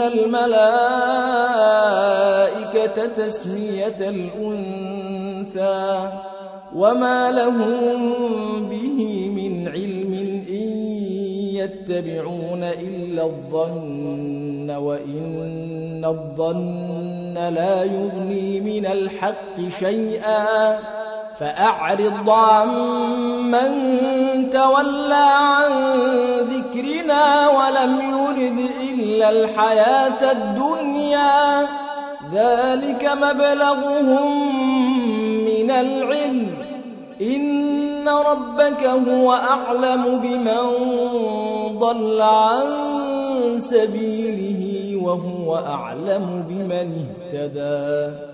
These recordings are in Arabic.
الملائكة تسمية الأنثى وما لهم به من علم إن يتبعون إلا الظن وإن الظن لا يغني من الحق شيئا فأعرض عن من تولى عن ذكرنا ولم يرد الحياة الدنيا. ذلك مبلغهم من العلم. إن ربك هو أعلم بمن ضل عن سبيله وهو أعلم بمن اهتدى.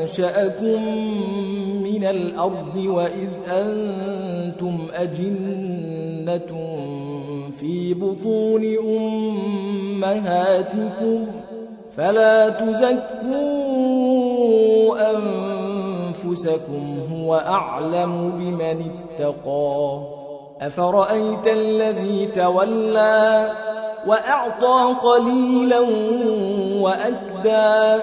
أنشأكم من الأرض وإذ أنتم أجنة في بطون أمهاتكم فلا تزكوا أنفسكم هو أعلم بمن اتقى أفرأيت الذي تولى وأعطى قليلا وأكدى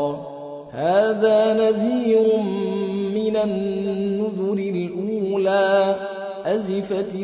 هذا نذير من النذر الأولى أزفت